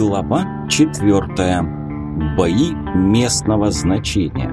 Глава 4. Бои местного значения.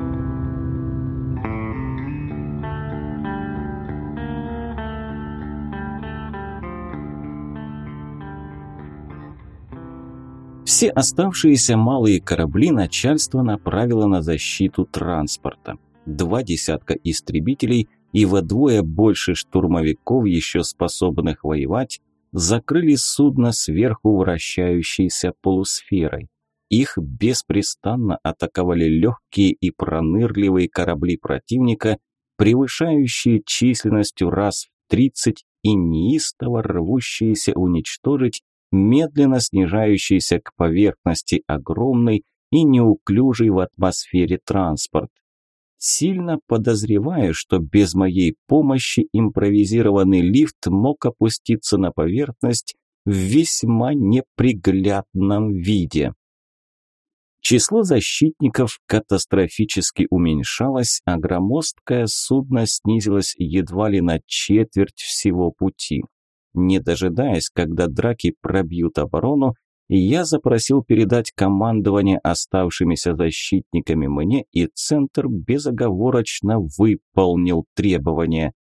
Все оставшиеся малые корабли начальство направило на защиту транспорта. Два десятка истребителей и вдвое больше штурмовиков, еще способных воевать, закрыли судно сверху вращающейся полусферой. Их беспрестанно атаковали легкие и пронырливые корабли противника, превышающие численностью раз в 30 и неистово рвущиеся уничтожить медленно снижающийся к поверхности огромный и неуклюжий в атмосфере транспорт сильно подозревая, что без моей помощи импровизированный лифт мог опуститься на поверхность в весьма неприглядном виде. Число защитников катастрофически уменьшалось, а громоздкое судно снизилось едва ли на четверть всего пути. Не дожидаясь, когда драки пробьют оборону, я запросил передать командование оставшимися защитниками мне, и центр безоговорочно выполнил требования.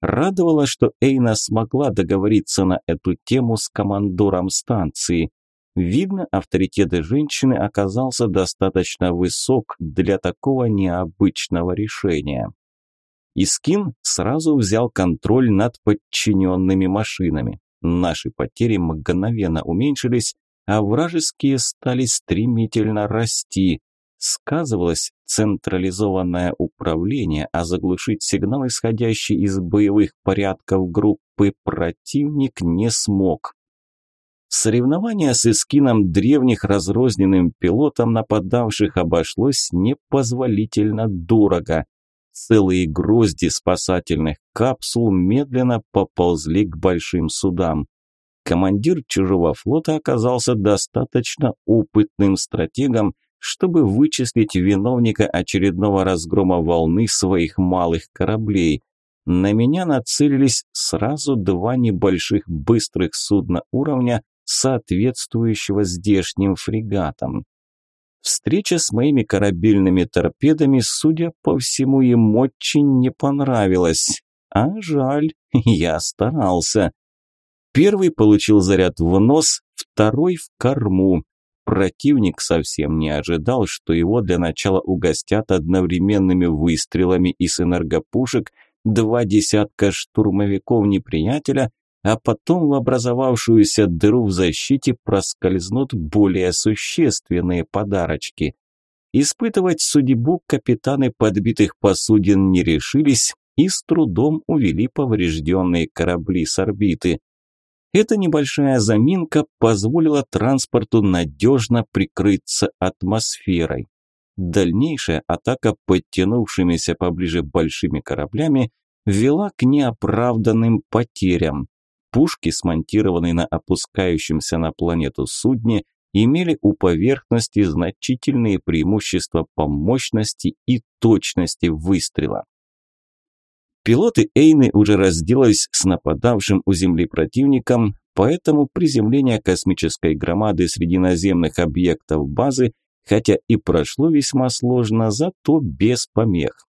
Радовало, что Эйна смогла договориться на эту тему с командором станции. Видно, авторитет женщины оказался достаточно высок для такого необычного решения. Искин сразу взял контроль над подчиненными машинами. Наши потери мгновенно уменьшились, а вражеские стали стремительно расти. Сказывалось централизованное управление, а заглушить сигнал, исходящий из боевых порядков группы, противник не смог. Соревнование с эскином древних разрозненным пилотом нападавших обошлось непозволительно дорого. Целые грозди спасательных капсул медленно поползли к большим судам командир чужого флота оказался достаточно опытным стратегом, чтобы вычислить виновника очередного разгрома волны своих малых кораблей. На меня нацелились сразу два небольших быстрых судна уровня, соответствующего здешним фрегатам. Встреча с моими корабельными торпедами, судя по всему, им очень не понравилась. А жаль, я старался. Первый получил заряд в нос, второй в корму. Противник совсем не ожидал, что его для начала угостят одновременными выстрелами из энергопушек два десятка штурмовиков неприятеля, а потом в образовавшуюся дыру в защите проскользнут более существенные подарочки. Испытывать судьбу капитаны подбитых посудин не решились и с трудом увели поврежденные корабли с орбиты. Эта небольшая заминка позволила транспорту надежно прикрыться атмосферой. Дальнейшая атака подтянувшимися поближе большими кораблями вела к неоправданным потерям. Пушки, смонтированные на опускающемся на планету судне, имели у поверхности значительные преимущества по мощности и точности выстрела. Пилоты Эйны уже разделались с нападавшим у Земли противником, поэтому приземление космической громады среди наземных объектов базы, хотя и прошло весьма сложно, зато без помех.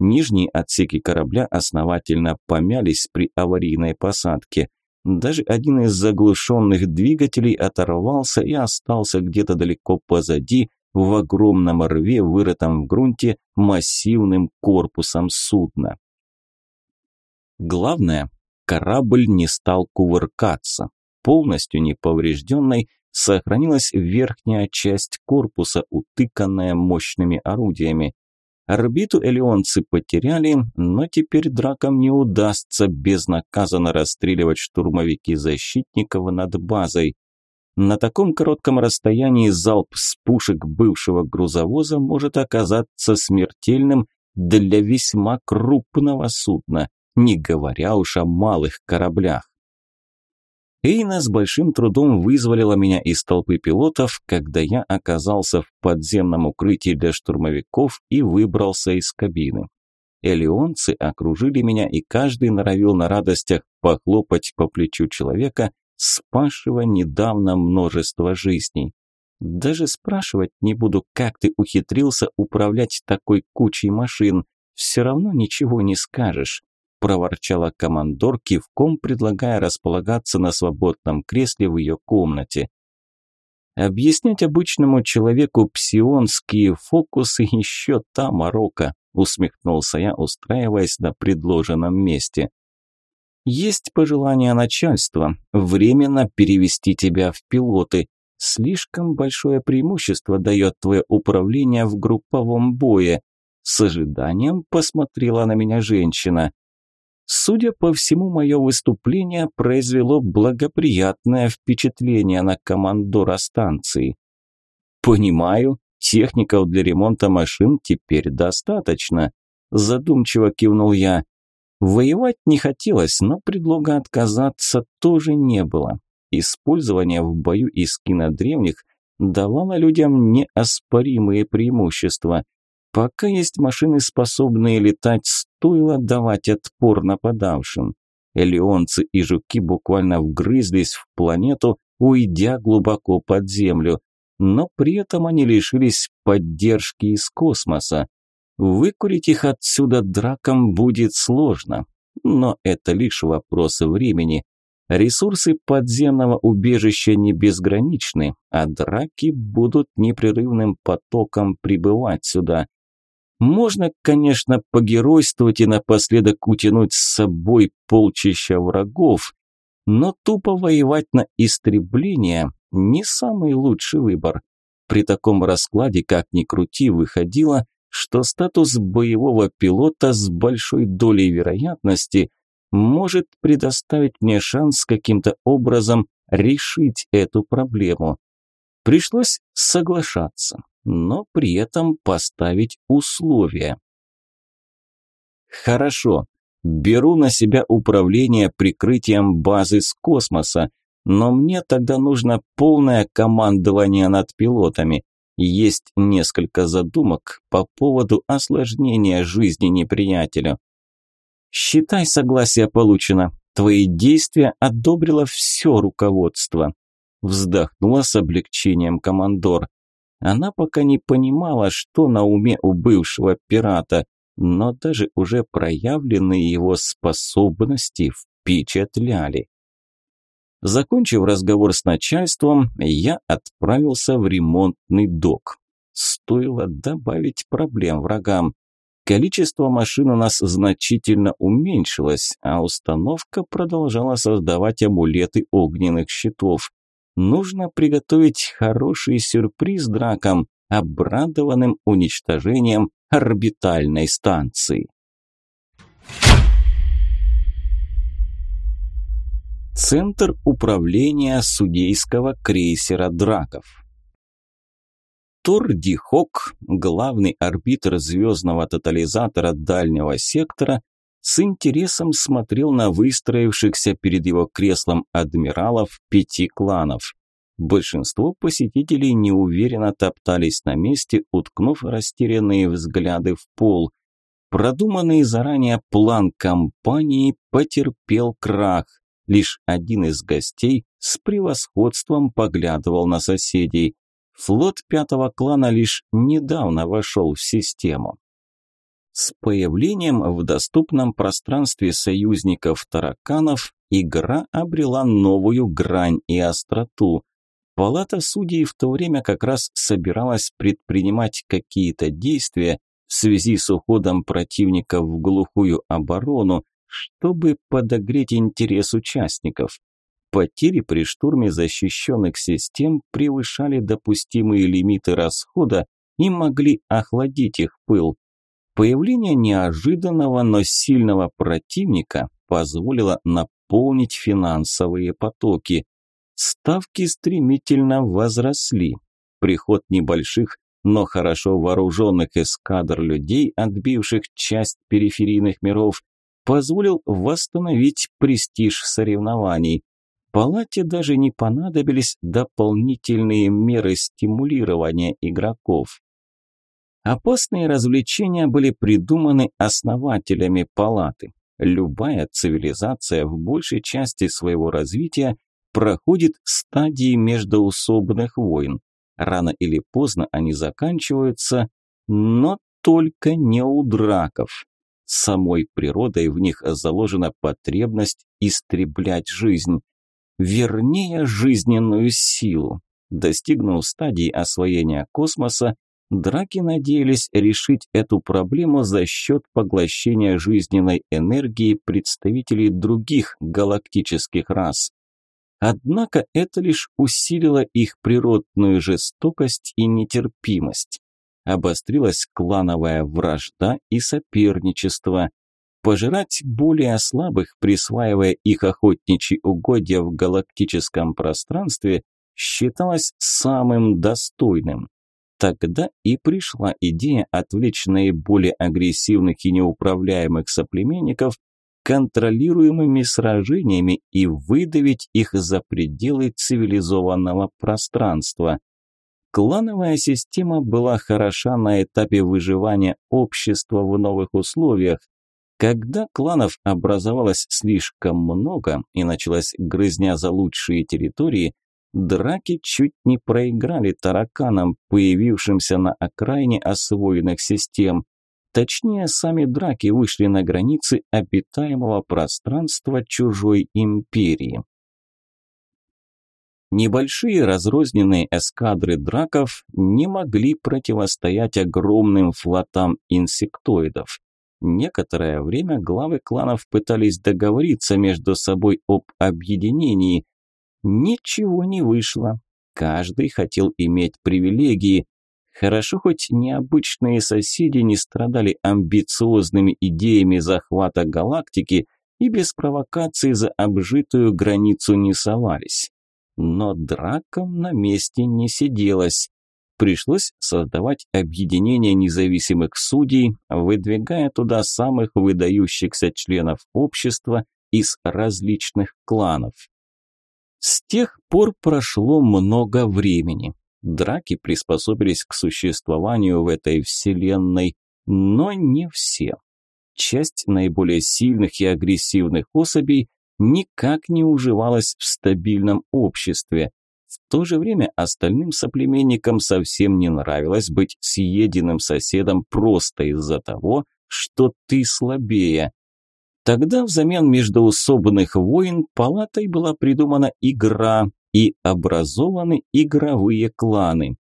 Нижние отсеки корабля основательно помялись при аварийной посадке. Даже один из заглушенных двигателей оторвался и остался где-то далеко позади, в огромном рве, вырытом в грунте массивным корпусом судна. Главное, корабль не стал кувыркаться. Полностью неповрежденной сохранилась верхняя часть корпуса, утыканная мощными орудиями. Орбиту элеонцы потеряли, но теперь дракам не удастся безнаказанно расстреливать штурмовики защитников над базой. На таком коротком расстоянии залп с пушек бывшего грузовоза может оказаться смертельным для весьма крупного судна не говоря уж о малых кораблях. Эйна с большим трудом вызволила меня из толпы пилотов, когда я оказался в подземном укрытии для штурмовиков и выбрался из кабины. Элеонцы окружили меня, и каждый норовил на радостях похлопать по плечу человека, спасшего недавно множество жизней. Даже спрашивать не буду, как ты ухитрился управлять такой кучей машин, все равно ничего не скажешь. – проворчала командор, кивком предлагая располагаться на свободном кресле в ее комнате. «Объяснять обычному человеку псионские фокусы еще та морока», – усмехнулся я, устраиваясь на предложенном месте. «Есть пожелание начальства временно перевести тебя в пилоты», Слишком большое преимущество дает твое управление в групповом бое. С ожиданием посмотрела на меня женщина. Судя по всему, мое выступление произвело благоприятное впечатление на командора станции. «Понимаю, техников для ремонта машин теперь достаточно», – задумчиво кивнул я. Воевать не хотелось, но предлога отказаться тоже не было. Использование в бою из древних давало людям неоспоримые преимущества. Пока есть машины, способные летать с стоило давать отпор нападавшим. Элеонцы и жуки буквально вгрызлись в планету, уйдя глубоко под землю, но при этом они лишились поддержки из космоса. Выкурить их отсюда драком будет сложно, но это лишь вопрос времени. Ресурсы подземного убежища не безграничны, а драки будут непрерывным потоком прибывать сюда. Можно, конечно, погеройствовать и напоследок утянуть с собой полчища врагов, но тупо воевать на истребление – не самый лучший выбор. При таком раскладе, как ни крути, выходило, что статус боевого пилота с большой долей вероятности может предоставить мне шанс каким-то образом решить эту проблему. Пришлось соглашаться но при этом поставить условия. Хорошо, беру на себя управление прикрытием базы с космоса, но мне тогда нужно полное командование над пилотами. Есть несколько задумок по поводу осложнения жизни неприятелю. Считай, согласие получено. Твои действия одобрило все руководство. Вздохнула с облегчением командор. Она пока не понимала, что на уме у бывшего пирата, но даже уже проявленные его способности впечатляли. Закончив разговор с начальством, я отправился в ремонтный док. Стоило добавить проблем врагам. Количество машин у нас значительно уменьшилось, а установка продолжала создавать амулеты огненных щитов нужно приготовить хороший сюрприз дракам, обрадованным уничтожением орбитальной станции. Центр управления судейского крейсера «Драков». Тор Дихок, главный арбитр звездного тотализатора дальнего сектора, с интересом смотрел на выстроившихся перед его креслом адмиралов пяти кланов. Большинство посетителей неуверенно топтались на месте, уткнув растерянные взгляды в пол. Продуманный заранее план компании потерпел крах. Лишь один из гостей с превосходством поглядывал на соседей. Флот пятого клана лишь недавно вошел в систему. С появлением в доступном пространстве союзников тараканов игра обрела новую грань и остроту. Палата судей в то время как раз собиралась предпринимать какие-то действия в связи с уходом противника в глухую оборону, чтобы подогреть интерес участников. Потери при штурме защищенных систем превышали допустимые лимиты расхода и могли охладить их пыл. Появление неожиданного, но сильного противника позволило наполнить финансовые потоки. Ставки стремительно возросли. Приход небольших, но хорошо вооруженных эскадр людей, отбивших часть периферийных миров, позволил восстановить престиж соревнований. Палате даже не понадобились дополнительные меры стимулирования игроков. Опасные развлечения были придуманы основателями палаты. Любая цивилизация в большей части своего развития проходит стадии междоусобных войн. Рано или поздно они заканчиваются, но только не у драков. Самой природой в них заложена потребность истреблять жизнь, вернее жизненную силу. Достигнув стадии освоения космоса, Драки надеялись решить эту проблему за счет поглощения жизненной энергии представителей других галактических рас. Однако это лишь усилило их природную жестокость и нетерпимость. Обострилась клановая вражда и соперничество. Пожирать более слабых, присваивая их охотничьи угодья в галактическом пространстве, считалось самым достойным. Тогда и пришла идея отвлечь наиболее агрессивных и неуправляемых соплеменников контролируемыми сражениями и выдавить их за пределы цивилизованного пространства. Клановая система была хороша на этапе выживания общества в новых условиях. Когда кланов образовалось слишком много и началась грызня за лучшие территории, Драки чуть не проиграли тараканам, появившимся на окраине освоенных систем. Точнее, сами драки вышли на границы обитаемого пространства чужой империи. Небольшие разрозненные эскадры драков не могли противостоять огромным флотам инсектоидов. Некоторое время главы кланов пытались договориться между собой об объединении, Ничего не вышло. Каждый хотел иметь привилегии. Хорошо, хоть необычные соседи не страдали амбициозными идеями захвата галактики и без провокации за обжитую границу не совались. Но драком на месте не сиделось. Пришлось создавать объединение независимых судей, выдвигая туда самых выдающихся членов общества из различных кланов. С тех пор прошло много времени. Драки приспособились к существованию в этой вселенной, но не все. Часть наиболее сильных и агрессивных особей никак не уживалась в стабильном обществе. В то же время остальным соплеменникам совсем не нравилось быть съеденным соседом просто из-за того, что ты слабее. Тогда взамен междоусобных войн палатой была придумана игра и образованы игровые кланы.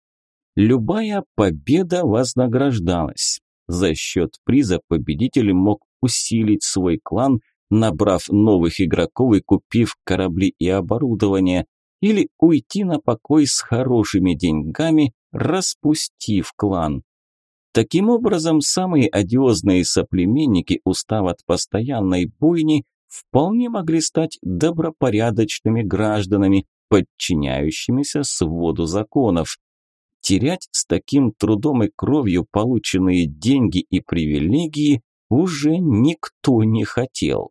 Любая победа вознаграждалась. За счет приза победитель мог усилить свой клан, набрав новых игроков и купив корабли и оборудование, или уйти на покой с хорошими деньгами, распустив клан. Таким образом, самые одиозные соплеменники, устав от постоянной буйни, вполне могли стать добропорядочными гражданами, подчиняющимися своду законов. Терять с таким трудом и кровью полученные деньги и привилегии уже никто не хотел.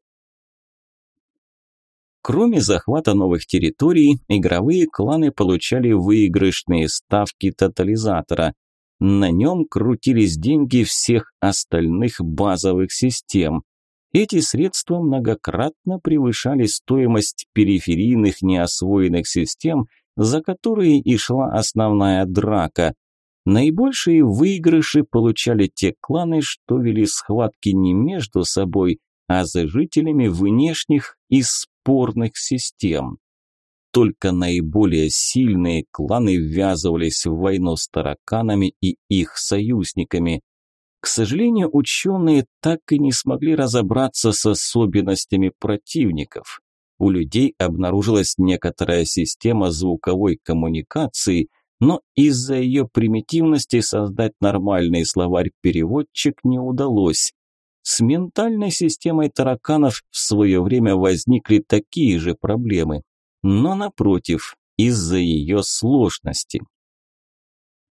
Кроме захвата новых территорий, игровые кланы получали выигрышные ставки тотализатора. На нем крутились деньги всех остальных базовых систем. Эти средства многократно превышали стоимость периферийных неосвоенных систем, за которые и шла основная драка. Наибольшие выигрыши получали те кланы, что вели схватки не между собой, а за жителями внешних и спорных систем только наиболее сильные кланы ввязывались в войну с тараканами и их союзниками. К сожалению, ученые так и не смогли разобраться с особенностями противников. У людей обнаружилась некоторая система звуковой коммуникации, но из-за ее примитивности создать нормальный словарь-переводчик не удалось. С ментальной системой тараканов в свое время возникли такие же проблемы но напротив, из-за ее сложности.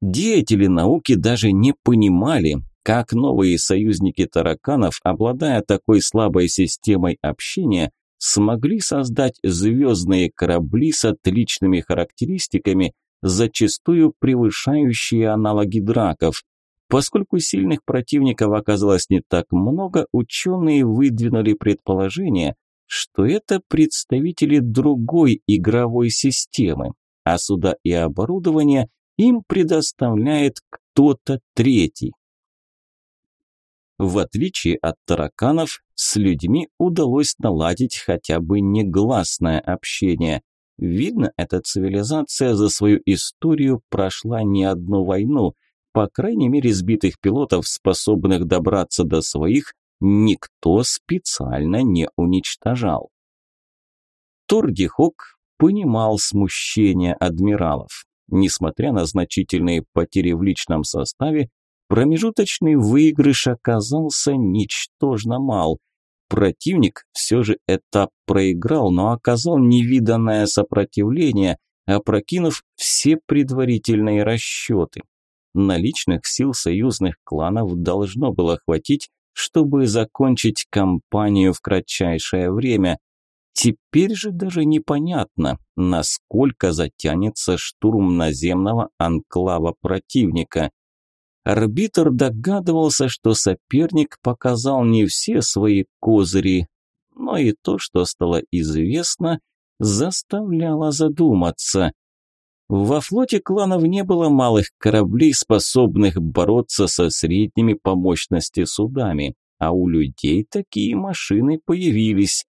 Деятели науки даже не понимали, как новые союзники тараканов, обладая такой слабой системой общения, смогли создать звездные корабли с отличными характеристиками, зачастую превышающие аналоги драков. Поскольку сильных противников оказалось не так много, ученые выдвинули предположение, что это представители другой игровой системы, а суда и оборудование им предоставляет кто-то третий. В отличие от тараканов, с людьми удалось наладить хотя бы негласное общение. Видно, эта цивилизация за свою историю прошла не одну войну, по крайней мере сбитых пилотов, способных добраться до своих, никто специально не уничтожал. Торгихок понимал смущение адмиралов. Несмотря на значительные потери в личном составе, промежуточный выигрыш оказался ничтожно мал. Противник все же этап проиграл, но оказал невиданное сопротивление, опрокинув все предварительные расчеты. Наличных сил союзных кланов должно было хватить, чтобы закончить кампанию в кратчайшее время. Теперь же даже непонятно, насколько затянется штурм наземного анклава противника. Арбитр догадывался, что соперник показал не все свои козыри, но и то, что стало известно, заставляло задуматься. Во флоте кланов не было малых кораблей, способных бороться со средними по мощности судами, а у людей такие машины появились.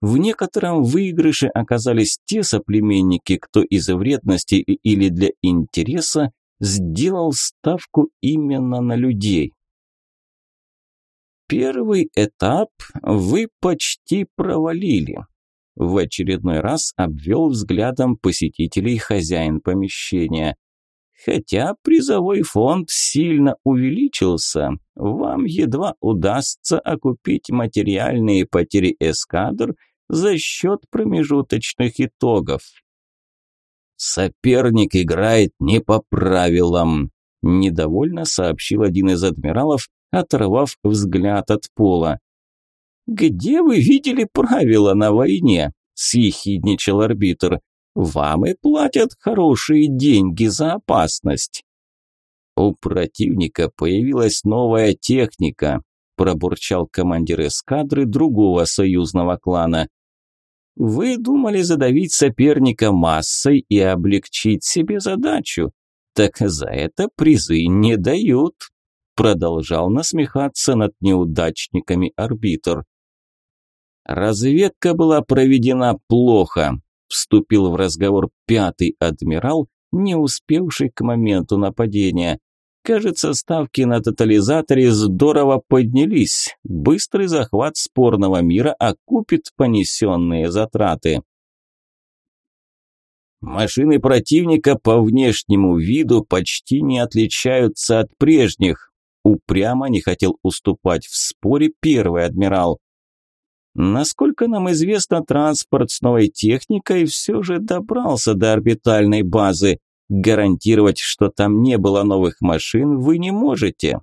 В некотором выигрыше оказались те соплеменники, кто из вредности или для интереса сделал ставку именно на людей. Первый этап вы почти провалили. В очередной раз обвел взглядом посетителей хозяин помещения. Хотя призовой фонд сильно увеличился, вам едва удастся окупить материальные потери эскадр за счет промежуточных итогов. «Соперник играет не по правилам», – недовольно сообщил один из адмиралов, оторвав взгляд от пола. «Где вы видели правила на войне?» – съехидничал арбитр. «Вам и платят хорошие деньги за опасность». «У противника появилась новая техника», – пробурчал командир эскадры другого союзного клана. «Вы думали задавить соперника массой и облегчить себе задачу. Так за это призы не дают», – продолжал насмехаться над неудачниками арбитр. Разведка была проведена плохо, вступил в разговор пятый адмирал, не успевший к моменту нападения. Кажется, ставки на тотализаторе здорово поднялись. Быстрый захват спорного мира окупит понесенные затраты. Машины противника по внешнему виду почти не отличаются от прежних. Упрямо не хотел уступать в споре первый адмирал. Насколько нам известно, транспорт с новой техникой все же добрался до орбитальной базы. Гарантировать, что там не было новых машин, вы не можете.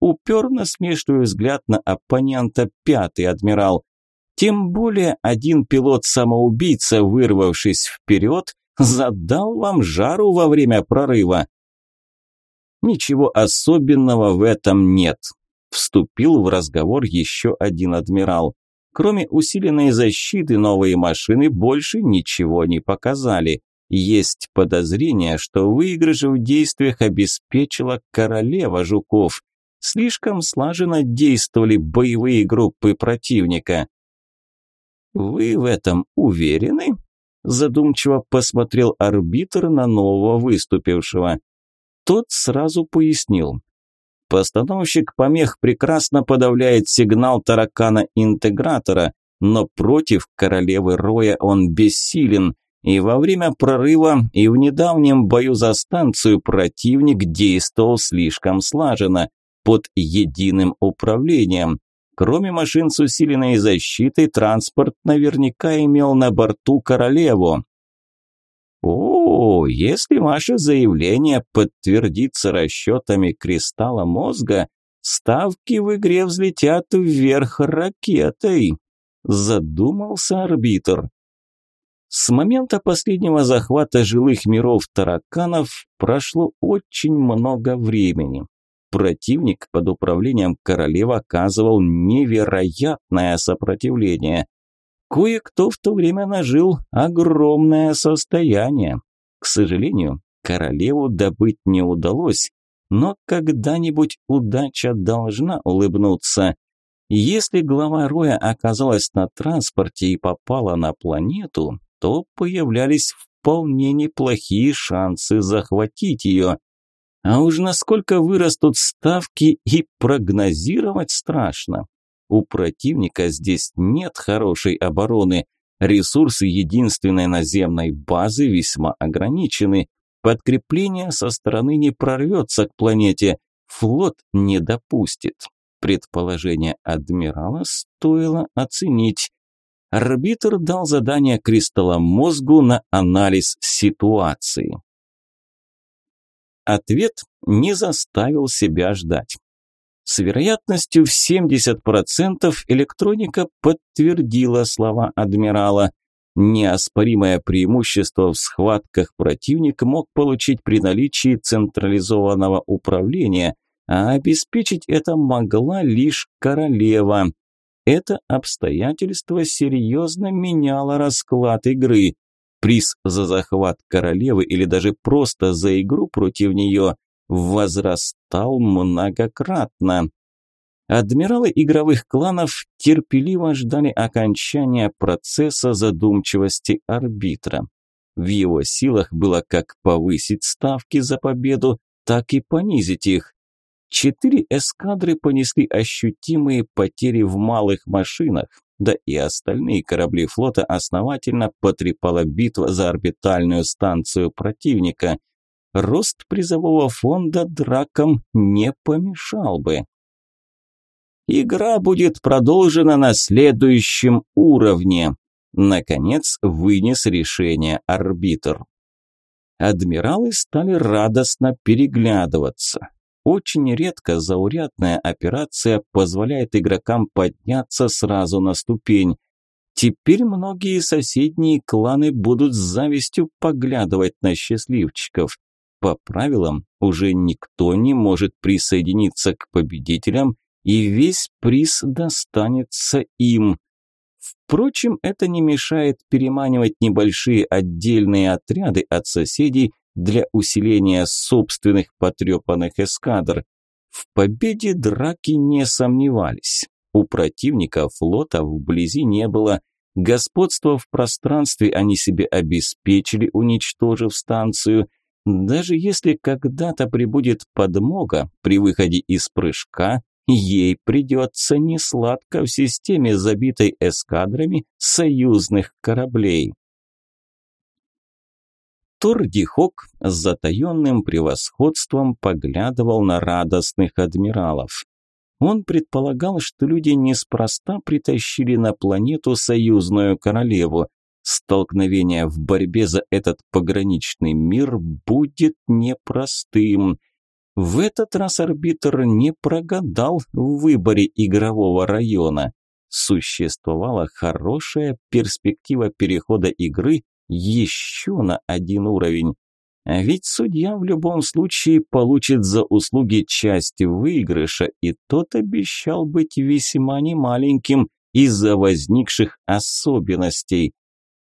Упер насмешливый взгляд на оппонента пятый адмирал. Тем более один пилот-самоубийца, вырвавшись вперед, задал вам жару во время прорыва. Ничего особенного в этом нет. Вступил в разговор еще один адмирал. Кроме усиленной защиты, новые машины больше ничего не показали. Есть подозрение, что выигрыш в действиях обеспечила королева жуков. Слишком слаженно действовали боевые группы противника. «Вы в этом уверены?» Задумчиво посмотрел арбитр на нового выступившего. Тот сразу пояснил. Постановщик помех прекрасно подавляет сигнал таракана-интегратора, но против королевы Роя он бессилен, и во время прорыва и в недавнем бою за станцию противник действовал слишком слаженно, под единым управлением. Кроме машин с усиленной защитой, транспорт наверняка имел на борту королеву. О, если ваше заявление подтвердится расчетами кристалла мозга, ставки в игре взлетят вверх ракетой, задумался арбитр. С момента последнего захвата жилых миров тараканов прошло очень много времени. Противник под управлением королевы оказывал невероятное сопротивление – Кое-кто в то время нажил огромное состояние. К сожалению, королеву добыть не удалось, но когда-нибудь удача должна улыбнуться. Если глава Роя оказалась на транспорте и попала на планету, то появлялись вполне неплохие шансы захватить ее. А уж насколько вырастут ставки и прогнозировать страшно. У противника здесь нет хорошей обороны. Ресурсы единственной наземной базы весьма ограничены. Подкрепление со стороны не прорвется к планете. Флот не допустит. Предположение адмирала стоило оценить. Арбитр дал задание кристаллам мозгу на анализ ситуации. Ответ не заставил себя ждать. С вероятностью в 70% электроника подтвердила слова адмирала. Неоспоримое преимущество в схватках противник мог получить при наличии централизованного управления, а обеспечить это могла лишь королева. Это обстоятельство серьезно меняло расклад игры. Приз за захват королевы или даже просто за игру против нее – возрастал многократно. Адмиралы игровых кланов терпеливо ждали окончания процесса задумчивости арбитра. В его силах было как повысить ставки за победу, так и понизить их. Четыре эскадры понесли ощутимые потери в малых машинах, да и остальные корабли флота основательно потрепала битва за орбитальную станцию противника – рост призового фонда дракам не помешал бы. Игра будет продолжена на следующем уровне. Наконец вынес решение арбитр. Адмиралы стали радостно переглядываться. Очень редко заурядная операция позволяет игрокам подняться сразу на ступень. Теперь многие соседние кланы будут с завистью поглядывать на счастливчиков по правилам уже никто не может присоединиться к победителям, и весь приз достанется им. Впрочем, это не мешает переманивать небольшие отдельные отряды от соседей для усиления собственных потрепанных эскадр. В победе драки не сомневались. У противника флота вблизи не было. Господство в пространстве они себе обеспечили, уничтожив станцию – даже если когда-то прибудет подмога при выходе из прыжка, ей придется несладко в системе, забитой эскадрами союзных кораблей. Тордихок с затаенным превосходством поглядывал на радостных адмиралов. Он предполагал, что люди неспроста притащили на планету союзную королеву, Столкновение в борьбе за этот пограничный мир будет непростым. В этот раз арбитр не прогадал в выборе игрового района. Существовала хорошая перспектива перехода игры еще на один уровень. А ведь судья в любом случае получит за услуги часть выигрыша, и тот обещал быть весьма немаленьким из-за возникших особенностей.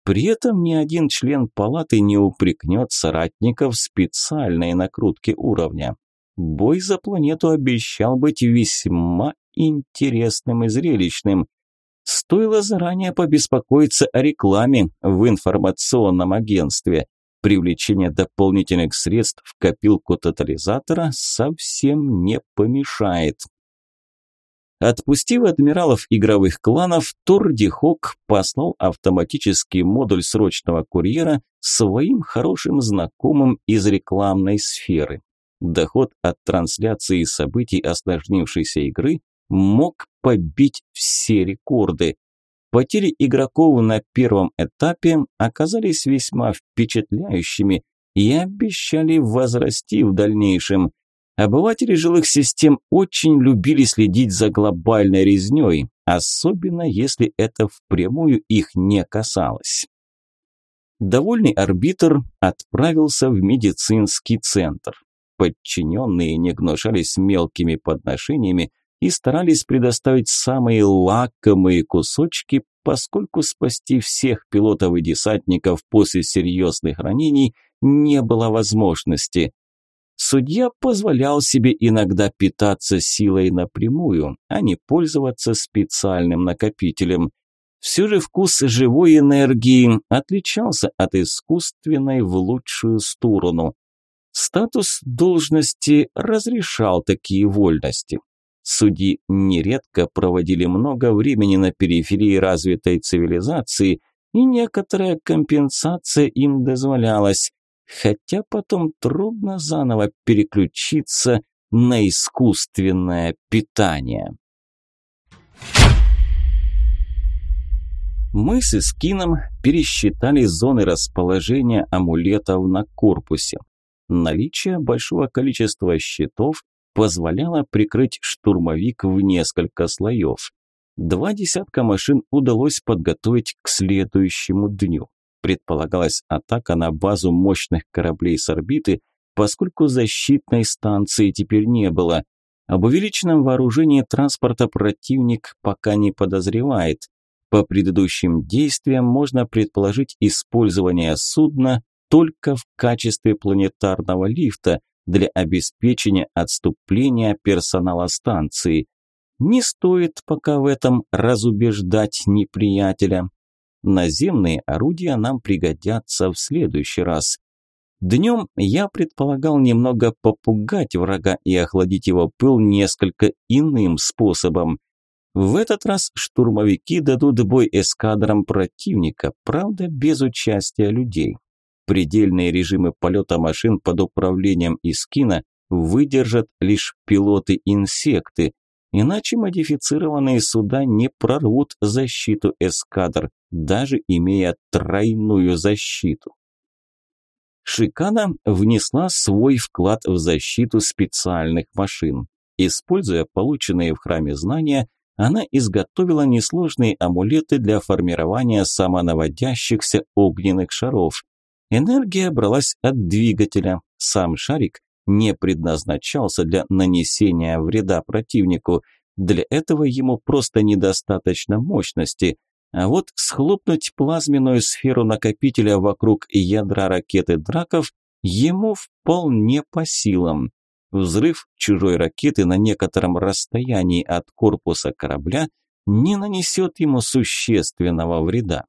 При этом ни один член палаты не упрекнет соратников специальной накрутки уровня. Бой за планету обещал быть весьма интересным и зрелищным. Стоило заранее побеспокоиться о рекламе в информационном агентстве. Привлечение дополнительных средств в копилку тотализатора совсем не помешает. Отпустив адмиралов игровых кланов, Тордихок послал автоматический модуль срочного курьера своим хорошим знакомым из рекламной сферы. Доход от трансляции событий осложнившейся игры мог побить все рекорды. Потери игроков на первом этапе оказались весьма впечатляющими и обещали возрасти в дальнейшем – Обыватели жилых систем очень любили следить за глобальной резнёй, особенно если это впрямую их не касалось. Довольный арбитр отправился в медицинский центр. Подчиненные не гнушались мелкими подношениями и старались предоставить самые лакомые кусочки, поскольку спасти всех пилотов и десантников после серьезных ранений не было возможности. Судья позволял себе иногда питаться силой напрямую, а не пользоваться специальным накопителем. Все же вкус живой энергии отличался от искусственной в лучшую сторону. Статус должности разрешал такие вольности. Судьи нередко проводили много времени на периферии развитой цивилизации, и некоторая компенсация им дозволялась, хотя потом трудно заново переключиться на искусственное питание. Мы с Искином пересчитали зоны расположения амулетов на корпусе. Наличие большого количества щитов позволяло прикрыть штурмовик в несколько слоев. Два десятка машин удалось подготовить к следующему дню предполагалась атака на базу мощных кораблей с орбиты, поскольку защитной станции теперь не было. Об увеличенном вооружении транспорта противник пока не подозревает. По предыдущим действиям можно предположить использование судна только в качестве планетарного лифта для обеспечения отступления персонала станции. Не стоит пока в этом разубеждать неприятеля, Наземные орудия нам пригодятся в следующий раз. Днем я предполагал немного попугать врага и охладить его пыл несколько иным способом. В этот раз штурмовики дадут бой эскадрам противника, правда, без участия людей. Предельные режимы полета машин под управлением Искина выдержат лишь пилоты-инсекты, Иначе модифицированные суда не прорвут защиту эскадр, даже имея тройную защиту. Шикана внесла свой вклад в защиту специальных машин. Используя полученные в храме знания, она изготовила несложные амулеты для формирования самонаводящихся огненных шаров. Энергия бралась от двигателя, сам шарик не предназначался для нанесения вреда противнику. Для этого ему просто недостаточно мощности. А вот схлопнуть плазменную сферу накопителя вокруг ядра ракеты «Драков» ему вполне по силам. Взрыв чужой ракеты на некотором расстоянии от корпуса корабля не нанесет ему существенного вреда.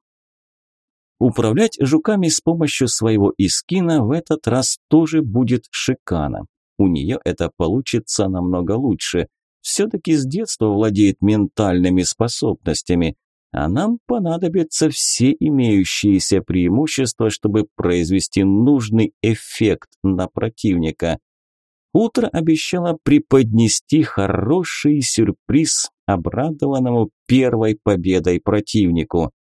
Управлять жуками с помощью своего искина в этот раз тоже будет шикана. У нее это получится намного лучше. Все-таки с детства владеет ментальными способностями, а нам понадобятся все имеющиеся преимущества, чтобы произвести нужный эффект на противника. Утро обещало преподнести хороший сюрприз обрадованному первой победой противнику.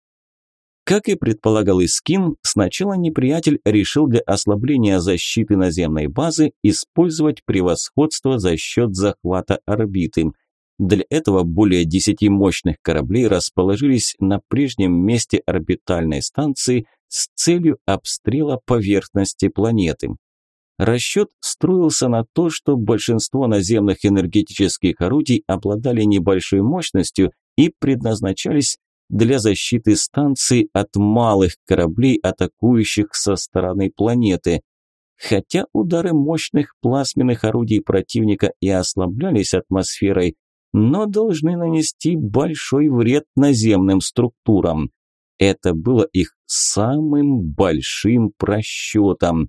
Как и предполагал Искин, сначала неприятель решил для ослабления защиты наземной базы использовать превосходство за счет захвата орбиты. Для этого более 10 мощных кораблей расположились на прежнем месте орбитальной станции с целью обстрела поверхности планеты. Расчет строился на то, что большинство наземных энергетических орудий обладали небольшой мощностью и предназначались для защиты станции от малых кораблей, атакующих со стороны планеты. Хотя удары мощных плазменных орудий противника и ослаблялись атмосферой, но должны нанести большой вред наземным структурам. Это было их самым большим просчетом.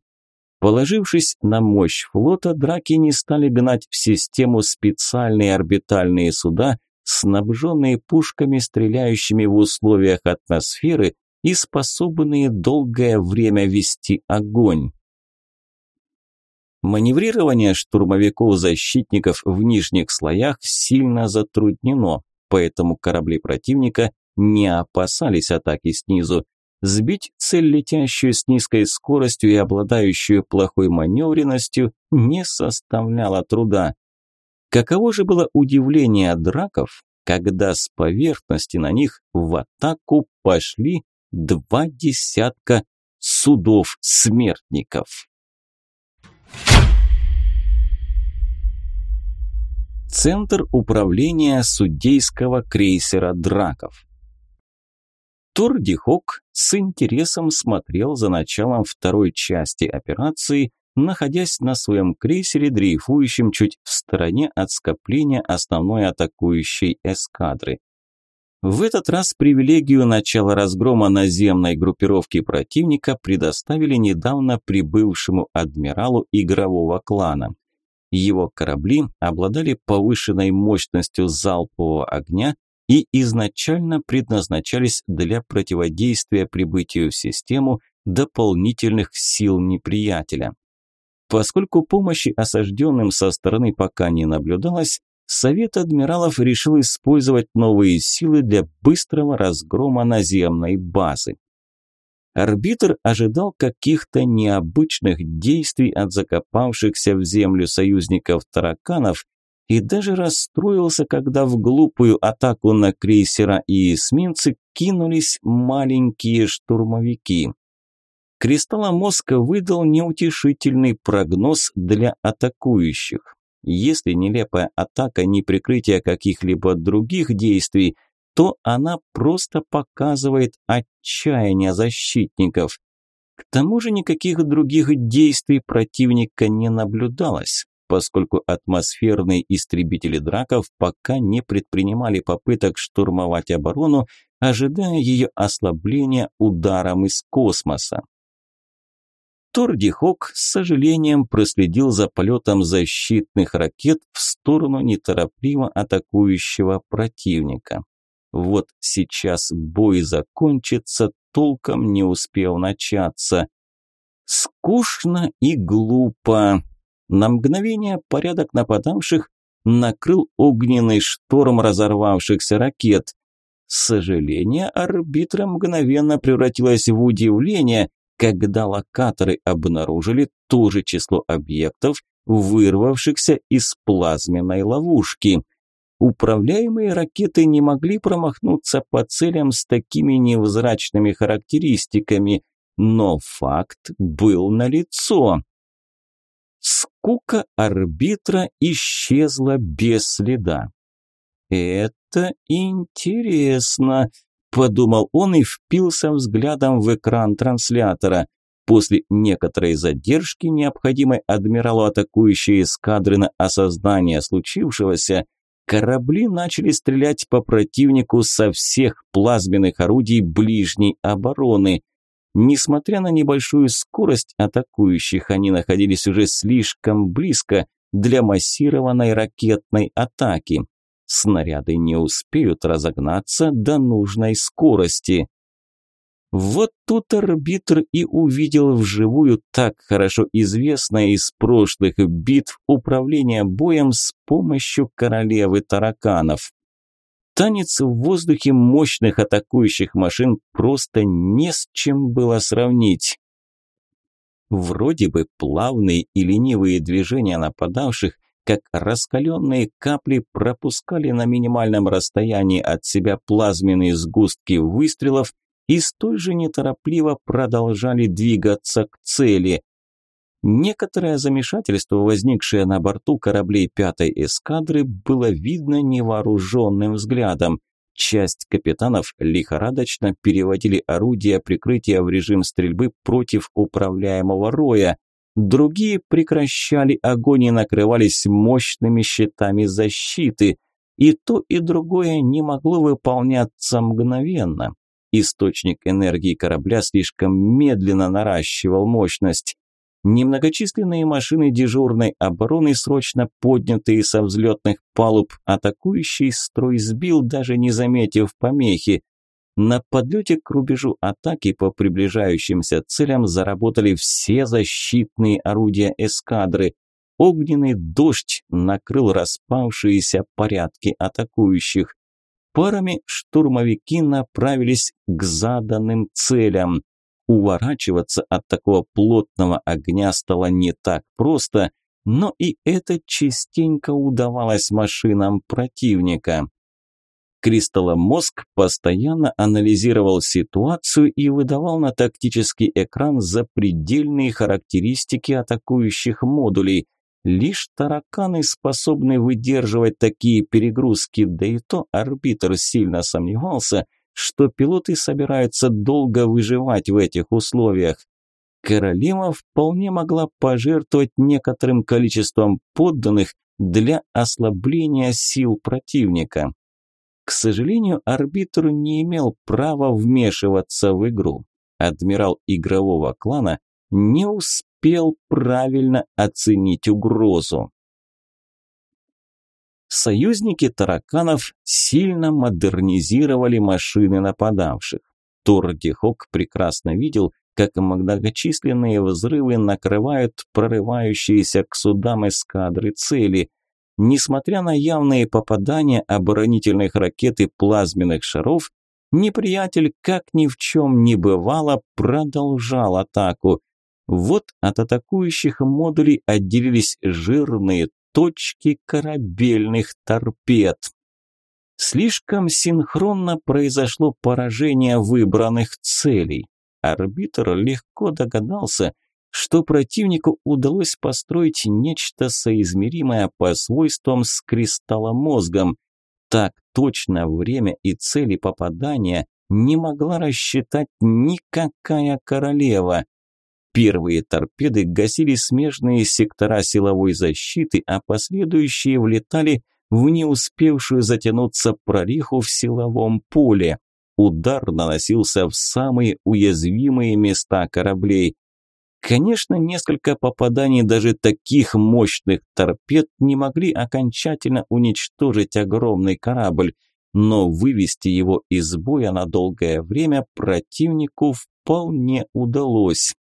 Положившись на мощь флота, драки не стали гнать в систему специальные орбитальные суда – снабженные пушками, стреляющими в условиях атмосферы и способные долгое время вести огонь. Маневрирование штурмовиков-защитников в нижних слоях сильно затруднено, поэтому корабли противника не опасались атаки снизу. Сбить цель, летящую с низкой скоростью и обладающую плохой маневренностью, не составляло труда. Каково же было удивление драков, когда с поверхности на них в атаку пошли два десятка судов смертников. Центр управления судейского крейсера «Драков». Тур Дихок с интересом смотрел за началом второй части операции, находясь на своем крейсере, дрейфующем чуть в стороне от скопления основной атакующей эскадры. В этот раз привилегию начала разгрома наземной группировки противника предоставили недавно прибывшему адмиралу игрового клана. Его корабли обладали повышенной мощностью залпового огня и изначально предназначались для противодействия прибытию в систему дополнительных сил неприятеля. Поскольку помощи осажденным со стороны пока не наблюдалось, Совет адмиралов решил использовать новые силы для быстрого разгрома наземной базы. Арбитр ожидал каких-то необычных действий от закопавшихся в землю союзников тараканов и даже расстроился, когда в глупую атаку на крейсера и эсминцы кинулись маленькие штурмовики. Кристалла мозга выдал неутешительный прогноз для атакующих. Если нелепая атака не прикрытие каких-либо других действий, то она просто показывает отчаяние защитников. К тому же никаких других действий противника не наблюдалось, поскольку атмосферные истребители драков пока не предпринимали попыток штурмовать оборону, ожидая ее ослабления ударом из космоса. Тордихок с сожалением проследил за полетом защитных ракет в сторону неторопливо атакующего противника. Вот сейчас бой закончится, толком не успел начаться. Скучно и глупо. На мгновение порядок нападавших накрыл огненный шторм разорвавшихся ракет. Сожаление арбитра мгновенно превратилось в удивление, когда локаторы обнаружили то же число объектов, вырвавшихся из плазменной ловушки. Управляемые ракеты не могли промахнуться по целям с такими невзрачными характеристиками, но факт был налицо. Скука арбитра исчезла без следа. Это интересно подумал он и впился взглядом в экран транслятора. После некоторой задержки, необходимой адмиралу атакующей эскадры на осознание случившегося, корабли начали стрелять по противнику со всех плазменных орудий ближней обороны. Несмотря на небольшую скорость атакующих, они находились уже слишком близко для массированной ракетной атаки. Снаряды не успеют разогнаться до нужной скорости. Вот тут арбитр и увидел вживую так хорошо известное из прошлых битв управление боем с помощью королевы тараканов. Танец в воздухе мощных атакующих машин просто не с чем было сравнить. Вроде бы плавные и ленивые движения нападавших как раскаленные капли пропускали на минимальном расстоянии от себя плазменные сгустки выстрелов и столь же неторопливо продолжали двигаться к цели. Некоторое замешательство, возникшее на борту кораблей пятой эскадры, было видно невооруженным взглядом. Часть капитанов лихорадочно переводили орудия прикрытия в режим стрельбы против управляемого роя, другие прекращали огонь и накрывались мощными щитами защиты. И то, и другое не могло выполняться мгновенно. Источник энергии корабля слишком медленно наращивал мощность. Немногочисленные машины дежурной обороны, срочно поднятые со взлетных палуб, атакующий строй сбил, даже не заметив помехи. На подлете к рубежу атаки по приближающимся целям заработали все защитные орудия эскадры. Огненный дождь накрыл распавшиеся порядки атакующих. Парами штурмовики направились к заданным целям. Уворачиваться от такого плотного огня стало не так просто, но и это частенько удавалось машинам противника. Кристалломозг постоянно анализировал ситуацию и выдавал на тактический экран запредельные характеристики атакующих модулей. Лишь тараканы способны выдерживать такие перегрузки, да и то арбитр сильно сомневался, что пилоты собираются долго выживать в этих условиях. Королева вполне могла пожертвовать некоторым количеством подданных для ослабления сил противника. К сожалению, арбитр не имел права вмешиваться в игру. Адмирал игрового клана не успел правильно оценить угрозу. Союзники тараканов сильно модернизировали машины нападавших. Тордихок прекрасно видел, как многочисленные взрывы накрывают прорывающиеся к судам эскадры цели – Несмотря на явные попадания оборонительных ракет и плазменных шаров, неприятель, как ни в чем не бывало, продолжал атаку. Вот от атакующих модулей отделились жирные точки корабельных торпед. Слишком синхронно произошло поражение выбранных целей. Арбитр легко догадался – что противнику удалось построить нечто соизмеримое по свойствам с кристалломозгом. Так точно время и цели попадания не могла рассчитать никакая королева. Первые торпеды гасили смежные сектора силовой защиты, а последующие влетали в не успевшую затянуться прореху в силовом поле. Удар наносился в самые уязвимые места кораблей – Конечно, несколько попаданий даже таких мощных торпед не могли окончательно уничтожить огромный корабль, но вывести его из боя на долгое время противнику вполне удалось.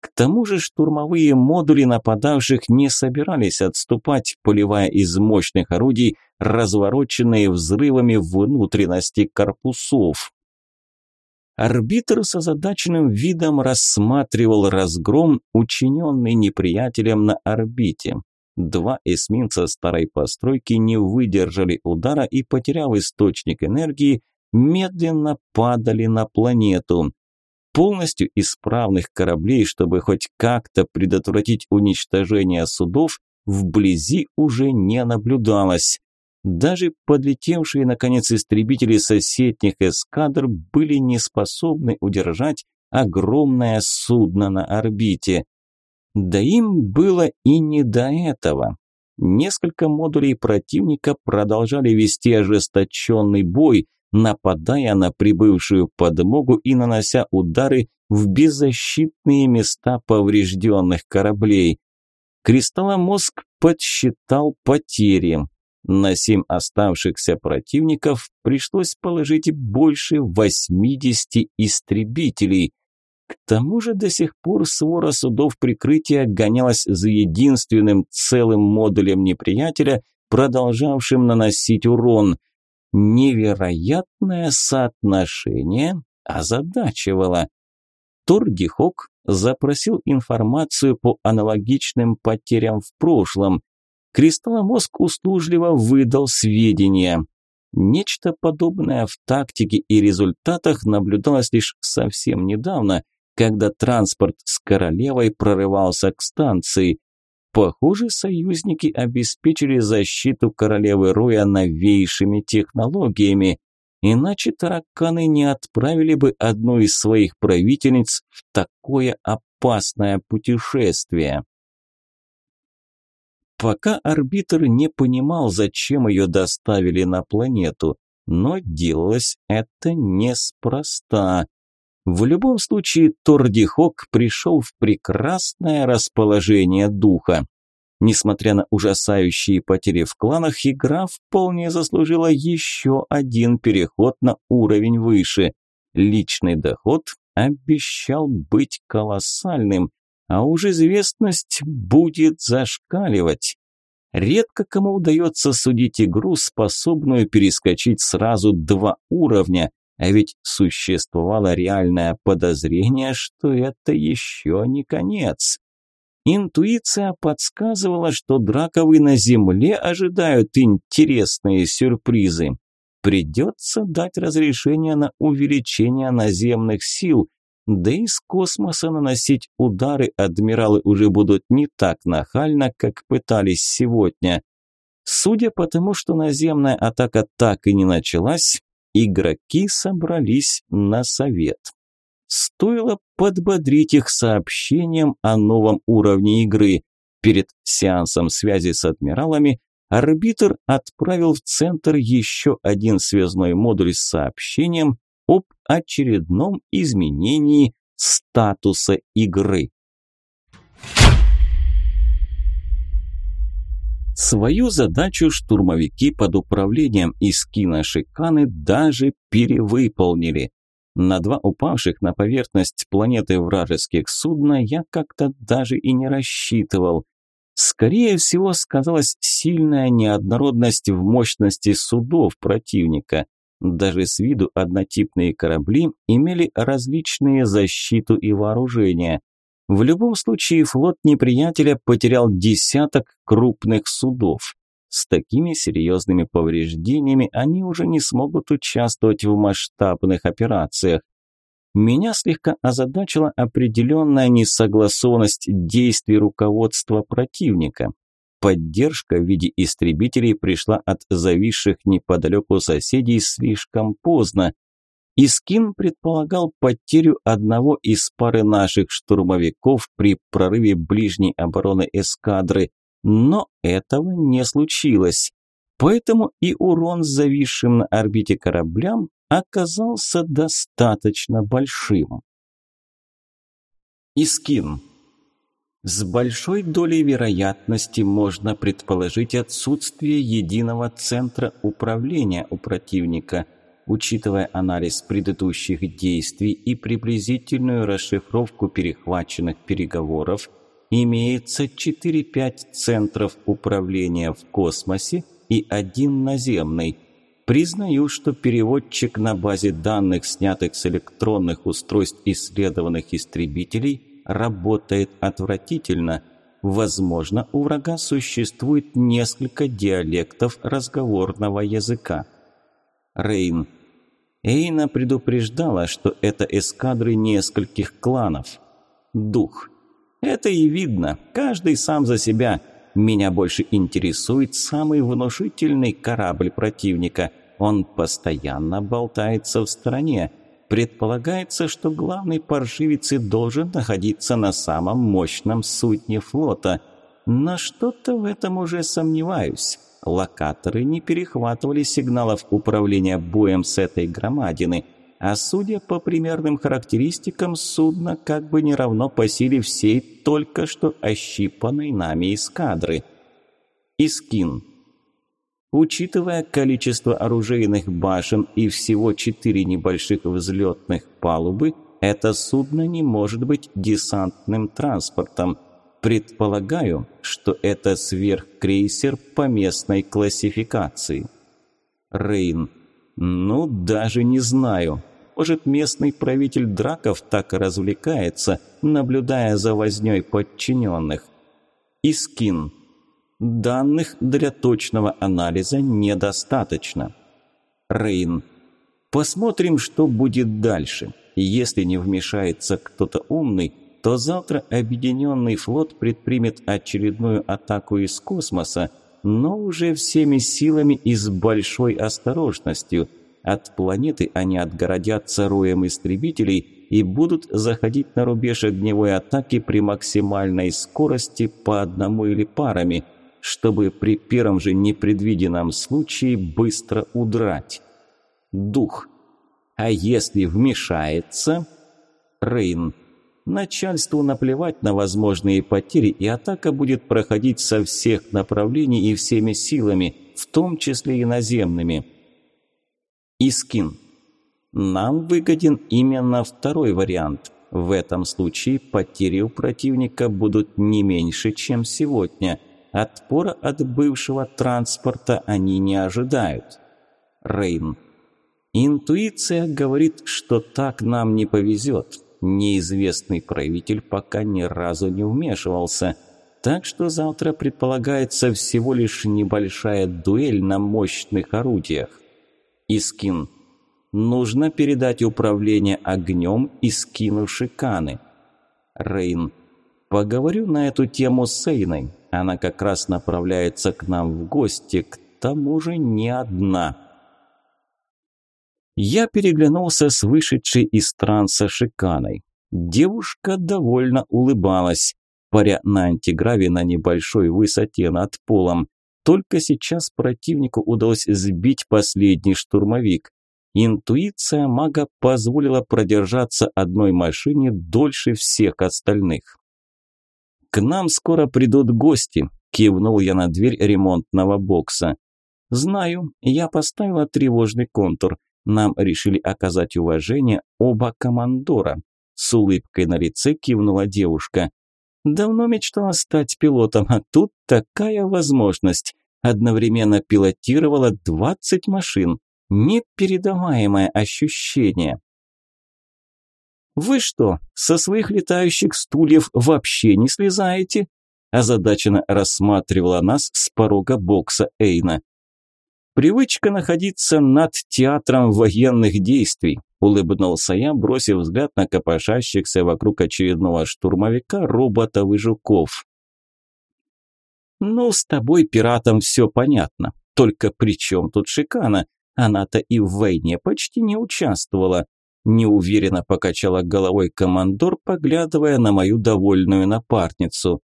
К тому же штурмовые модули нападавших не собирались отступать, поливая из мощных орудий, развороченные взрывами внутренности корпусов. Арбитр с озадаченным видом рассматривал разгром, учиненный неприятелем на орбите. Два эсминца старой постройки не выдержали удара и, потеряв источник энергии, медленно падали на планету. Полностью исправных кораблей, чтобы хоть как-то предотвратить уничтожение судов, вблизи уже не наблюдалось. Даже подлетевшие, наконец, истребители соседних эскадр были не способны удержать огромное судно на орбите. Да им было и не до этого. Несколько модулей противника продолжали вести ожесточенный бой, нападая на прибывшую подмогу и нанося удары в беззащитные места поврежденных кораблей. Кристалломозг подсчитал потери. На семь оставшихся противников пришлось положить больше 80 истребителей. К тому же до сих пор свора судов прикрытия гонялась за единственным целым модулем неприятеля, продолжавшим наносить урон. Невероятное соотношение озадачивало. Торгихок запросил информацию по аналогичным потерям в прошлом. Кристалломозг услужливо выдал сведения. Нечто подобное в тактике и результатах наблюдалось лишь совсем недавно, когда транспорт с королевой прорывался к станции. Похоже, союзники обеспечили защиту королевы Роя новейшими технологиями, иначе тараканы не отправили бы одну из своих правительниц в такое опасное путешествие. Пока арбитр не понимал, зачем ее доставили на планету, но делалось это неспроста. В любом случае Тордихок пришел в прекрасное расположение духа. Несмотря на ужасающие потери в кланах, игра вполне заслужила еще один переход на уровень выше. Личный доход обещал быть колоссальным, а уж известность будет зашкаливать. Редко кому удается судить игру, способную перескочить сразу два уровня, а ведь существовало реальное подозрение, что это еще не конец. Интуиция подсказывала, что драковы на земле ожидают интересные сюрпризы. Придется дать разрешение на увеличение наземных сил, да и с космоса наносить удары адмиралы уже будут не так нахально, как пытались сегодня. Судя по тому, что наземная атака так и не началась, игроки собрались на совет. Стоило подбодрить их сообщением о новом уровне игры. Перед сеансом связи с адмиралами арбитр отправил в центр еще один связной модуль с сообщением об очередном изменении статуса игры. Свою задачу штурмовики под управлением Искина Шиканы даже перевыполнили. На два упавших на поверхность планеты вражеских судна я как-то даже и не рассчитывал. Скорее всего, сказалась сильная неоднородность в мощности судов противника. Даже с виду однотипные корабли имели различные защиту и вооружение. В любом случае флот неприятеля потерял десяток крупных судов. С такими серьезными повреждениями они уже не смогут участвовать в масштабных операциях. Меня слегка озадачила определенная несогласованность действий руководства противника поддержка в виде истребителей пришла от зависших неподалеку соседей слишком поздно, и Скин предполагал потерю одного из пары наших штурмовиков при прорыве ближней обороны эскадры, но этого не случилось. Поэтому и урон зависшим на орбите кораблям оказался достаточно большим. Искин. С большой долей вероятности можно предположить отсутствие единого центра управления у противника, учитывая анализ предыдущих действий и приблизительную расшифровку перехваченных переговоров, имеется 4-5 центров управления в космосе и один наземный – Признаю, что переводчик на базе данных, снятых с электронных устройств исследованных истребителей, работает отвратительно. Возможно, у врага существует несколько диалектов разговорного языка. Рейн. Эйна предупреждала, что это эскадры нескольких кланов. Дух. Это и видно, каждый сам за себя. Меня больше интересует самый внушительный корабль противника. Он постоянно болтается в стороне. Предполагается, что главный паршивец и должен находиться на самом мощном судне флота. Но что-то в этом уже сомневаюсь. Локаторы не перехватывали сигналов управления боем с этой громадины, а судя по примерным характеристикам, судно как бы не равно по силе всей только что ощипанной нами эскадры. Искин. Учитывая количество оружейных башен и всего четыре небольших взлетных палубы, это судно не может быть десантным транспортом. Предполагаю, что это сверхкрейсер по местной классификации. Рейн. Ну, даже не знаю. Может, местный правитель Драков так развлекается, наблюдая за вознёй подчиненных. Искин. Данных для точного анализа недостаточно. Рейн. Посмотрим, что будет дальше. Если не вмешается кто-то умный, то завтра объединенный флот предпримет очередную атаку из космоса, но уже всеми силами и с большой осторожностью. От планеты они отгородятся роем истребителей и будут заходить на рубеж огневой атаки при максимальной скорости по одному или парами – чтобы при первом же непредвиденном случае быстро удрать. Дух. А если вмешается? Рейн. Начальству наплевать на возможные потери, и атака будет проходить со всех направлений и всеми силами, в том числе и наземными. Искин. Нам выгоден именно второй вариант. В этом случае потери у противника будут не меньше, чем сегодня – Отпора от бывшего транспорта они не ожидают. Рейн. Интуиция говорит, что так нам не повезет. Неизвестный правитель пока ни разу не вмешивался. Так что завтра предполагается всего лишь небольшая дуэль на мощных орудиях. Искин. Нужно передать управление огнем Искину Шиканы. Рейн. Поговорю на эту тему с Эйной. Она как раз направляется к нам в гости, к тому же не одна. Я переглянулся с вышедшей из транса шиканой. Девушка довольно улыбалась, паря на антиграве на небольшой высоте над полом. Только сейчас противнику удалось сбить последний штурмовик. Интуиция мага позволила продержаться одной машине дольше всех остальных. «К нам скоро придут гости», – кивнул я на дверь ремонтного бокса. «Знаю, я поставила тревожный контур. Нам решили оказать уважение оба командора». С улыбкой на лице кивнула девушка. «Давно мечтала стать пилотом, а тут такая возможность. Одновременно пилотировала 20 машин. Непередаваемое ощущение». «Вы что, со своих летающих стульев вообще не слезаете?» озадаченно рассматривала нас с порога бокса Эйна. «Привычка находиться над театром военных действий», улыбнулся я, бросив взгляд на копошащихся вокруг очередного штурмовика роботов и жуков. «Ну, с тобой, пиратом, все понятно. Только при чем тут Шикана? Она-то и в войне почти не участвовала неуверенно покачала головой командор, поглядывая на мою довольную напарницу.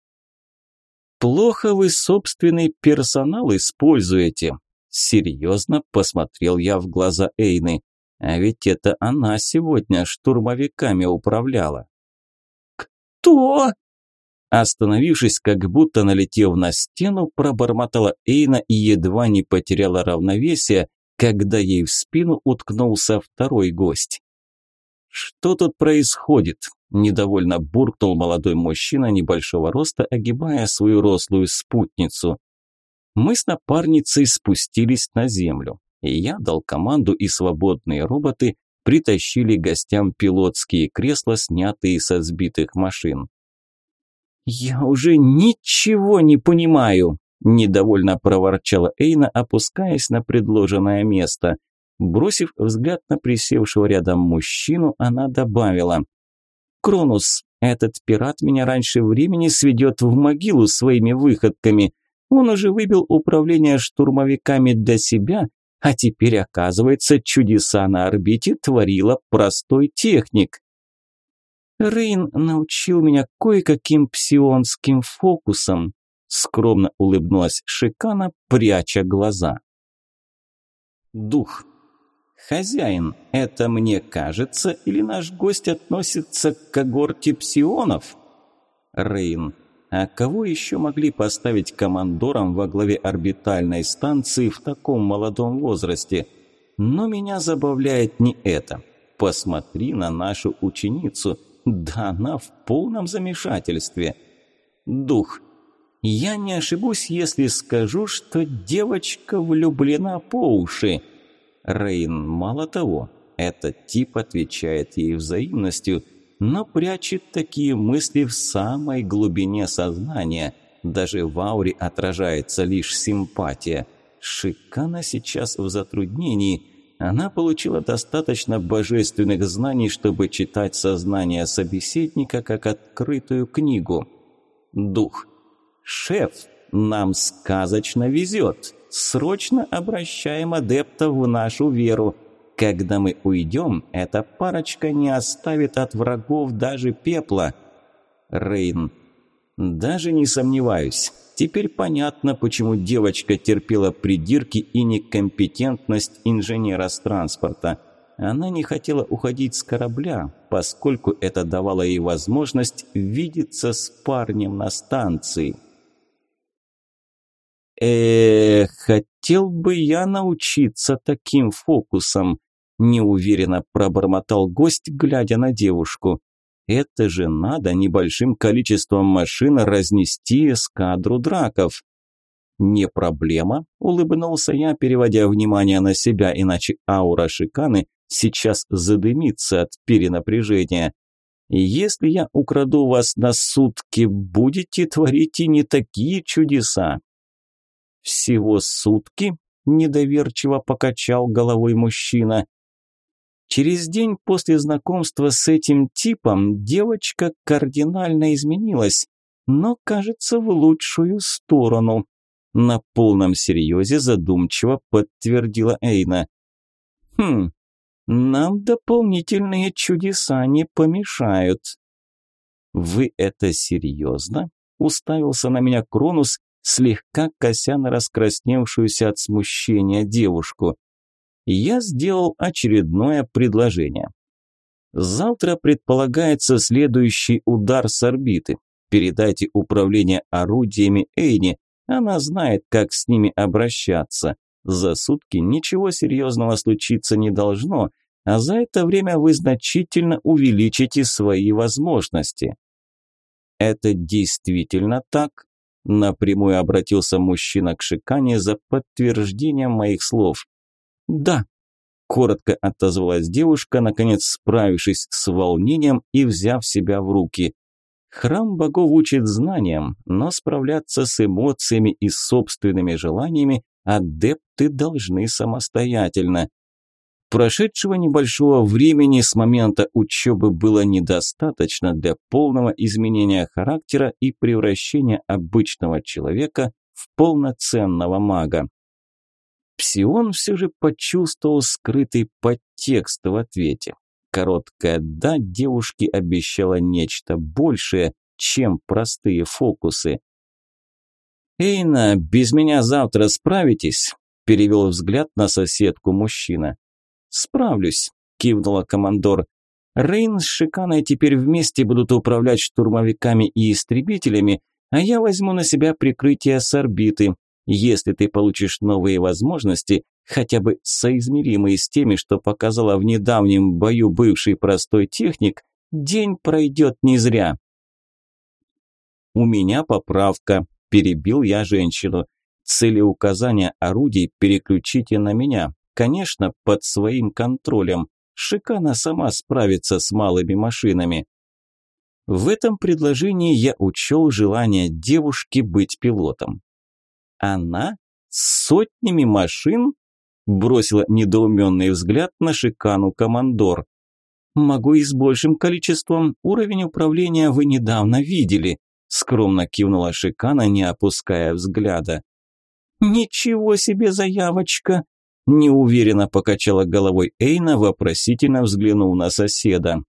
«Плохо вы собственный персонал используете», – серьезно посмотрел я в глаза Эйны. «А ведь это она сегодня штурмовиками управляла». «Кто?» Остановившись, как будто налетев на стену, пробормотала Эйна и едва не потеряла равновесие, когда ей в спину уткнулся второй гость. «Что тут происходит?» – недовольно буркнул молодой мужчина небольшого роста, огибая свою рослую спутницу. Мы с напарницей спустились на землю. Я дал команду, и свободные роботы притащили гостям пилотские кресла, снятые со сбитых машин. «Я уже ничего не понимаю!» – недовольно проворчала Эйна, опускаясь на предложенное место – Бросив взгляд на присевшего рядом мужчину, она добавила. «Кронус, этот пират меня раньше времени сведет в могилу своими выходками. Он уже выбил управление штурмовиками для себя, а теперь, оказывается, чудеса на орбите творила простой техник». «Рейн научил меня кое-каким псионским фокусом», скромно улыбнулась Шикана, пряча глаза. Дух «Хозяин, это мне кажется, или наш гость относится к когорте псионов?» Рейн. «А кого еще могли поставить командором во главе орбитальной станции в таком молодом возрасте? Но меня забавляет не это. Посмотри на нашу ученицу. Да она в полном замешательстве». Дух. «Я не ошибусь, если скажу, что девочка влюблена по уши». Рейн. Мало того, этот тип отвечает ей взаимностью, но прячет такие мысли в самой глубине сознания. Даже в ауре отражается лишь симпатия. Шикана сейчас в затруднении. Она получила достаточно божественных знаний, чтобы читать сознание собеседника как открытую книгу. Дух. «Шеф, нам сказочно везет!» срочно обращаем адептов в нашу веру. Когда мы уйдем, эта парочка не оставит от врагов даже пепла. Рейн. Даже не сомневаюсь. Теперь понятно, почему девочка терпела придирки и некомпетентность инженера с транспорта. Она не хотела уходить с корабля, поскольку это давало ей возможность видеться с парнем на станции э хотел бы я научиться таким фокусам, – неуверенно пробормотал гость, глядя на девушку. «Это же надо небольшим количеством машин разнести эскадру драков». «Не проблема», – улыбнулся я, переводя внимание на себя, иначе аура шиканы сейчас задымится от перенапряжения. «Если я украду вас на сутки, будете творить и не такие чудеса». «Всего сутки?» – недоверчиво покачал головой мужчина. Через день после знакомства с этим типом девочка кардинально изменилась, но, кажется, в лучшую сторону. На полном серьезе задумчиво подтвердила Эйна. «Хм, нам дополнительные чудеса не помешают». «Вы это серьезно?» – уставился на меня Кронус, слегка кося на раскрасневшуюся от смущения девушку. Я сделал очередное предложение. Завтра предполагается следующий удар с орбиты. Передайте управление орудиями Эйни, она знает, как с ними обращаться. За сутки ничего серьезного случиться не должно, а за это время вы значительно увеличите свои возможности. Это действительно так? Напрямую обратился мужчина к Шикане за подтверждением моих слов. «Да», – коротко отозвалась девушка, наконец справившись с волнением и взяв себя в руки. Храм богов учит знаниям, но справляться с эмоциями и собственными желаниями адепты должны самостоятельно. Прошедшего небольшого времени с момента учебы было недостаточно для полного изменения характера и превращения обычного человека в полноценного мага. Псион все же почувствовал скрытый подтекст в ответе. Короткое «да» девушке обещала нечто большее, чем простые фокусы. «Эйна, без меня завтра справитесь?» – перевел взгляд на соседку мужчина. «Справлюсь», – кивнула командор. «Рейн с Шиканой теперь вместе будут управлять штурмовиками и истребителями, а я возьму на себя прикрытие с орбиты. Если ты получишь новые возможности, хотя бы соизмеримые с теми, что показала в недавнем бою бывший простой техник, день пройдет не зря». «У меня поправка», – перебил я женщину. «Целеуказания орудий переключите на меня. Конечно, под своим контролем. Шикана сама справится с малыми машинами. В этом предложении я учел желание девушки быть пилотом. Она? С сотнями машин? Бросила недоуменный взгляд на Шикану командор. «Могу и с большим количеством. Уровень управления вы недавно видели», скромно кивнула Шикана, не опуская взгляда. «Ничего себе заявочка!» Неуверенно покачала головой Эйна, вопросительно взглянув на соседа.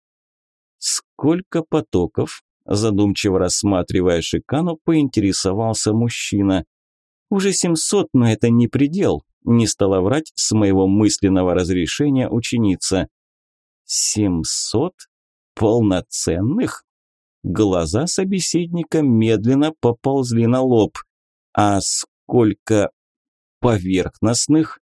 «Сколько потоков?» Задумчиво рассматривая шикану, поинтересовался мужчина. «Уже семьсот, но это не предел», – не стала врать с моего мысленного разрешения ученица. «Семьсот? Полноценных?» Глаза собеседника медленно поползли на лоб. «А сколько поверхностных?»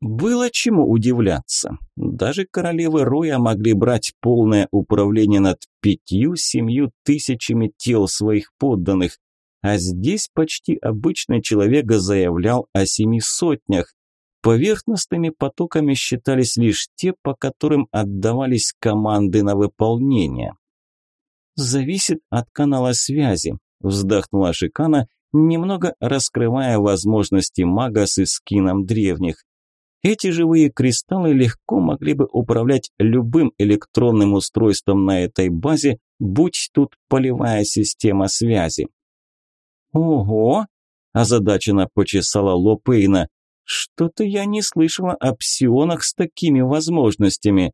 Было чему удивляться. Даже королевы Роя могли брать полное управление над пятью-семью тысячами тел своих подданных, а здесь почти обычный человек заявлял о семи сотнях. Поверхностными потоками считались лишь те, по которым отдавались команды на выполнение. «Зависит от канала связи», – вздохнула Шикана, немного раскрывая возможности мага с эскином древних. Эти живые кристаллы легко могли бы управлять любым электронным устройством на этой базе, будь тут полевая система связи. «Ого!» – озадаченно почесала Лопейна. «Что-то я не слышала о псионах с такими возможностями».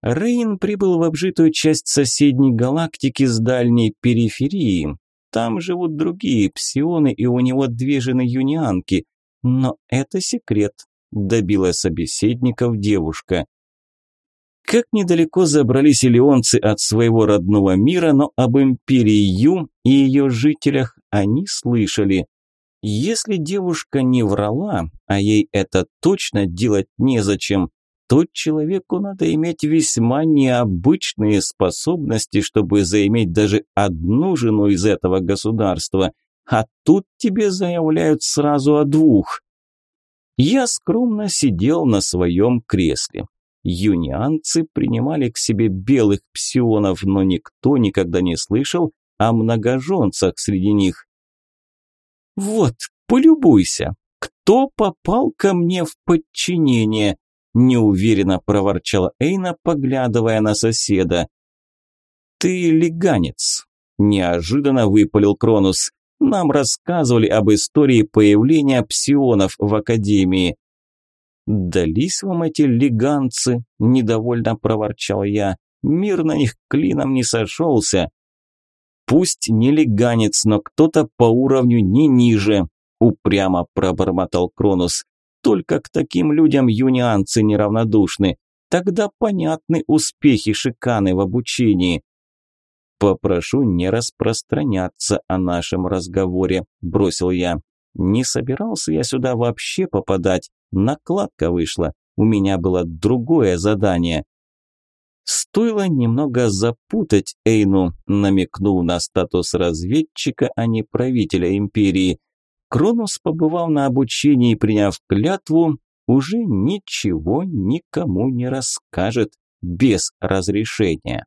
Рейн прибыл в обжитую часть соседней галактики с дальней периферии. Там живут другие псионы, и у него две жены-юнианки. Но это секрет, добила собеседников девушка. Как недалеко забрались илионцы от своего родного мира, но об империи Ю и ее жителях они слышали. Если девушка не врала, а ей это точно делать незачем, то человеку надо иметь весьма необычные способности, чтобы заиметь даже одну жену из этого государства – а тут тебе заявляют сразу о двух. Я скромно сидел на своем кресле. Юнианцы принимали к себе белых псионов, но никто никогда не слышал о многоженцах среди них. «Вот, полюбуйся, кто попал ко мне в подчинение?» неуверенно проворчала Эйна, поглядывая на соседа. «Ты лиганец», – неожиданно выпалил Кронус. Нам рассказывали об истории появления псионов в Академии. «Дались вам эти лиганцы?» – недовольно проворчал я. «Мир на них клином не сошелся. Пусть не лиганец, но кто-то по уровню не ниже», – упрямо пробормотал Кронус. «Только к таким людям юнианцы неравнодушны. Тогда понятны успехи Шиканы в обучении. «Попрошу не распространяться о нашем разговоре», – бросил я. «Не собирался я сюда вообще попадать. Накладка вышла. У меня было другое задание». Стоило немного запутать Эйну, намекнув на статус разведчика, а не правителя империи. Кронус, побывал на обучении, приняв клятву, уже ничего никому не расскажет без разрешения.